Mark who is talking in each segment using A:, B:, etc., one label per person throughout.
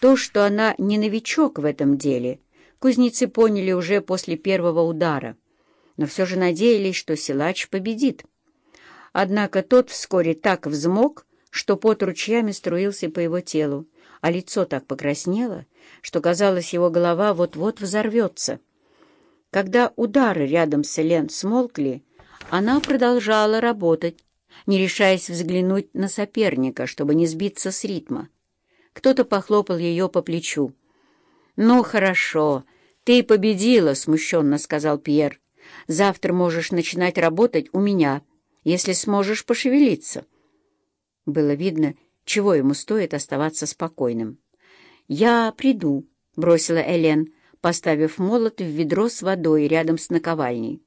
A: То, что она не новичок в этом деле, кузнецы поняли уже после первого удара, но все же надеялись, что силач победит. Однако тот вскоре так взмок, что пот ручьями струился по его телу, а лицо так покраснело, что, казалось, его голова вот-вот взорвется. Когда удары рядом с Элен смолкли, она продолжала работать, не решаясь взглянуть на соперника, чтобы не сбиться с ритма. Кто-то похлопал ее по плечу. «Ну, хорошо, ты победила», — смущенно сказал Пьер. «Завтра можешь начинать работать у меня, если сможешь пошевелиться». Было видно, чего ему стоит оставаться спокойным. «Я приду», — бросила Элен, поставив молот в ведро с водой рядом с наковальней.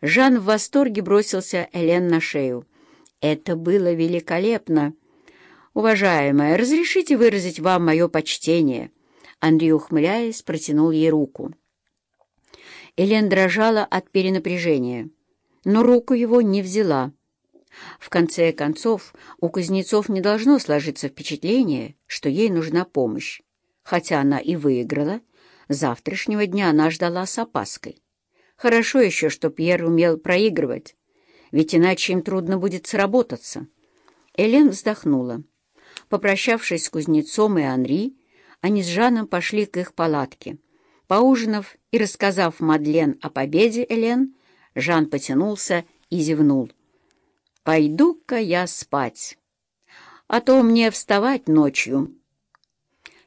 A: Жан в восторге бросился Элен на шею. «Это было великолепно!» «Уважаемая, разрешите выразить вам мое почтение?» Андрей, ухмыляясь, протянул ей руку. Элен дрожала от перенапряжения, но руку его не взяла. В конце концов, у кузнецов не должно сложиться впечатление, что ей нужна помощь. Хотя она и выиграла, завтрашнего дня она ждала с опаской. Хорошо еще, что Пьер умел проигрывать, ведь иначе им трудно будет сработаться. Элен вздохнула. Попрощавшись с кузнецом и Анри, они с Жаном пошли к их палатке. Поужинав и рассказав Мадлен о победе Элен, Жан потянулся и зевнул. «Пойду-ка я спать, а то мне вставать ночью».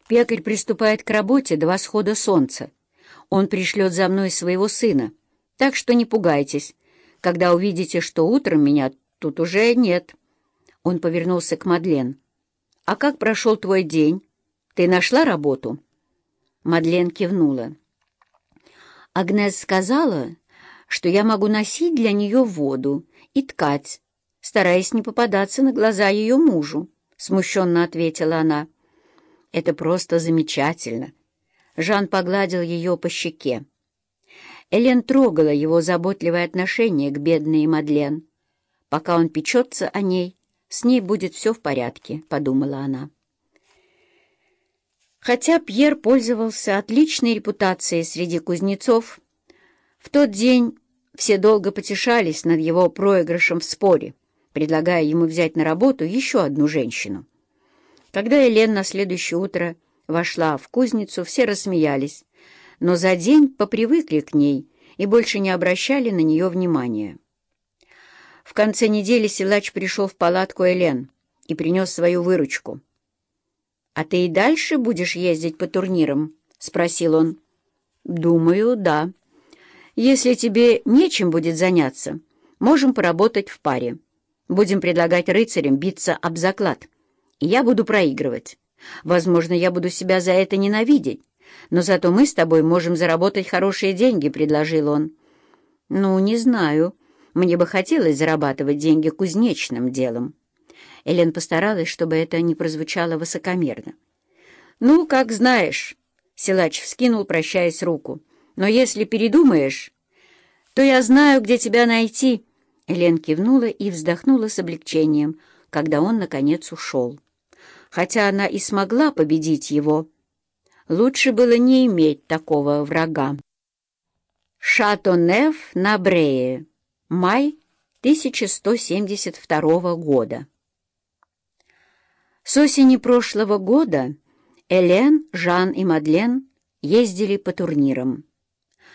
A: Пекарь приступает к работе до восхода солнца. Он пришлет за мной своего сына, так что не пугайтесь, когда увидите, что утром меня тут уже нет». Он повернулся к Мадлен. «А как прошел твой день? Ты нашла работу?» Мадлен кивнула. Агнес сказала, что я могу носить для нее воду и ткать, стараясь не попадаться на глаза ее мужу, — смущенно ответила она. «Это просто замечательно!» Жан погладил ее по щеке. Элен трогала его заботливое отношение к бедной Мадлен. Пока он печется о ней, с ней будет все в порядке, — подумала она. Хотя Пьер пользовался отличной репутацией среди кузнецов, в тот день все долго потешались над его проигрышем в споре, предлагая ему взять на работу еще одну женщину. Когда Елен на следующее утро вошла в кузницу, все рассмеялись, но за день попривыкли к ней и больше не обращали на нее внимания. Конце недели силач пришел в палатку Элен и принес свою выручку. «А ты и дальше будешь ездить по турнирам?» — спросил он. «Думаю, да. Если тебе нечем будет заняться, можем поработать в паре. Будем предлагать рыцарям биться об заклад. И я буду проигрывать. Возможно, я буду себя за это ненавидеть, но зато мы с тобой можем заработать хорошие деньги», — предложил он. «Ну, не знаю. Мне бы хотелось зарабатывать деньги кузнечным делом». Элен постаралась, чтобы это не прозвучало высокомерно. «Ну, как знаешь», — силач вскинул, прощаясь руку. «Но если передумаешь, то я знаю, где тебя найти». Элен кивнула и вздохнула с облегчением, когда он, наконец, ушел. Хотя она и смогла победить его, лучше было не иметь такого врага. Шатонев на Брее. Май 1172 года. С осени прошлого года Элен, Жан и Мадлен ездили по турнирам.